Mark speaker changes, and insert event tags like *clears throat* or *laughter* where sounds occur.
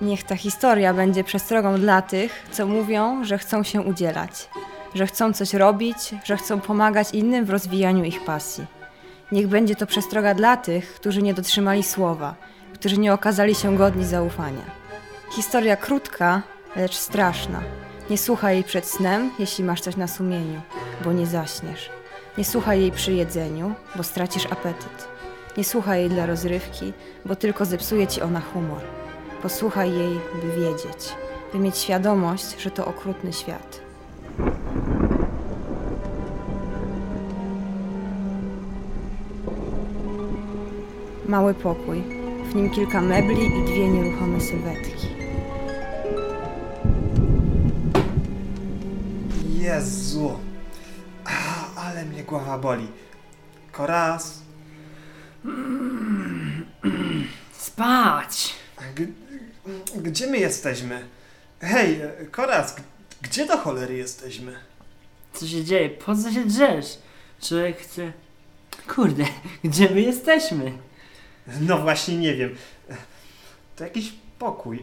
Speaker 1: Niech ta historia będzie przestrogą dla tych, co mówią, że chcą się udzielać, że chcą coś robić, że chcą pomagać innym w rozwijaniu ich pasji. Niech będzie to przestroga dla tych, którzy nie dotrzymali słowa, którzy nie okazali się godni zaufania. Historia krótka, lecz straszna. Nie słuchaj jej przed snem, jeśli masz coś na sumieniu, bo nie zaśniesz. Nie słuchaj jej przy jedzeniu, bo stracisz apetyt. Nie słuchaj jej dla rozrywki, bo tylko zepsuje ci ona humor. Posłuchaj jej, by wiedzieć, by mieć świadomość, że to okrutny świat. Mały pokój, w nim kilka mebli i dwie nieruchome sylwetki.
Speaker 2: Jezu. Ale mnie głowa boli. Koraz. *clears throat*
Speaker 3: Spać!
Speaker 2: Gdzie my jesteśmy? Hej, Koraz, gdzie do cholery jesteśmy?
Speaker 3: Co się dzieje? Po co się drzesz? Człowiek chce... Kurde, *laughs* gdzie my jesteśmy?
Speaker 2: No właśnie nie wiem. To jakiś pokój.